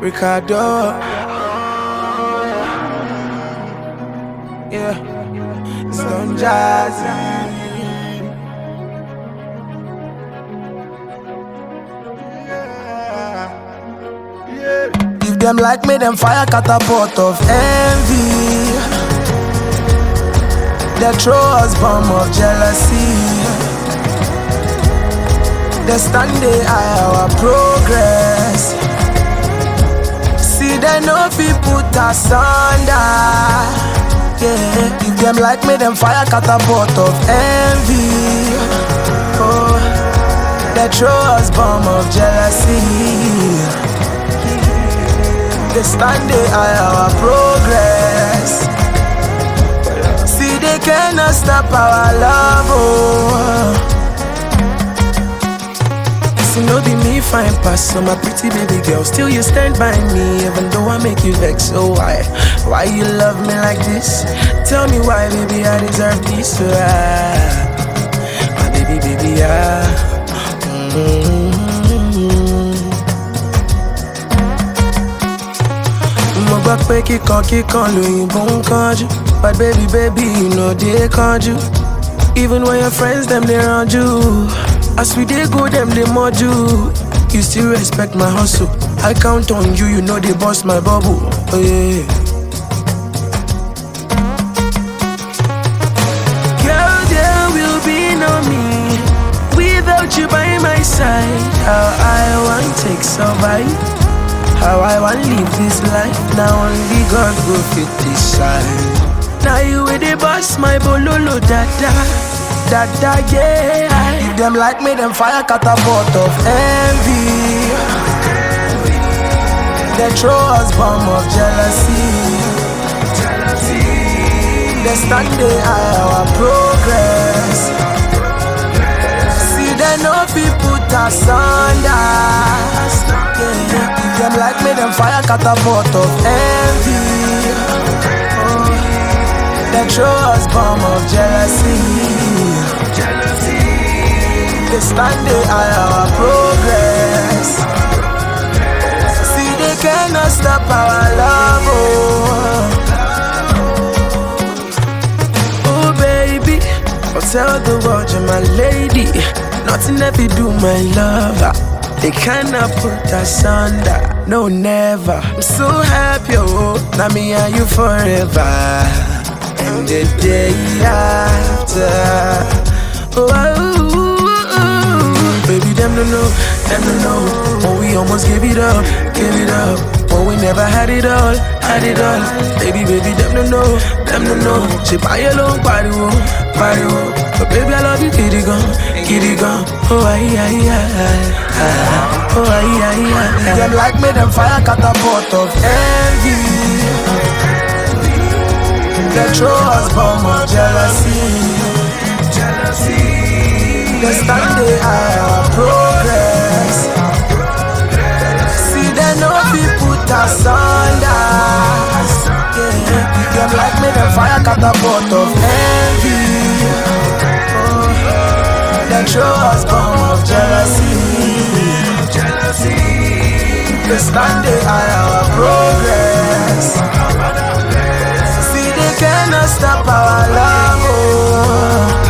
Reekado. Yeah, Don Jazzy. If them like me, them fire catapult of envy. They throw us bomb of jealousy. They stand they eye our progress. Know fi put us under. Yeah, if them like me, them fire catapult of envy. Oh, they throw us bomb of jealousy. They stand they eye our progress. See they cannot stop our love. Oh. See, no be me fine pass, so my pretty baby girl. Still you stand by me, even though I make you vex. So why, why you love me like this? Tell me why, baby, I deserve this. So ah, my baby, baby, ah. Mm-hmm. Mo gbọ́ pé kíkan kíkan lóyìnbó ń kánjú. But baby, baby, you know they kánjú. Even when your friends, they around you. As we dey go, them, they mod you. Still respect my hustle. I count on you, you know they bust my bubble. Oh, yeah. Girl, there will be no me without you by my side. How I want take survive. How I want live this life. Now only God go fit decide. Now you with the boss, my bololo dada, dada yeah. Them like me, them fire catapult of envy. They throw us bomb of jealousy. They stand they eye our progress. See they know fi put us under. Yeah. Them like me, them fire catapult of envy. They throw us bomb of jealousy. Stand they our progress. See they cannot stop our love. Oh. Oh baby, I'll tell the world you're my lady. Nothing ever do my lover. They cannot put us under. No, never. I'm so happy, oh, now me and you forever. And the day after, them don't know, them know. When we almost gave it up, gave it up. When we never had it all, had it all. Baby, baby, them don't know, them don't know. She buy a long party, oh, party, oh. But baby, I love you, kitty gun, kitty gun. Oh, aye, aye, aye, aye. Oh, aye, aye, aye. Them like me, them fire catapult of envy. They throw us bomb of jealousy. Jealousy. They stand they fi put us under. Yeah, them like me, them fire catapult of envy. Oh, they throw us bomb of jealousy. They stand they eye our progress. See they cannot stop our love. Oh.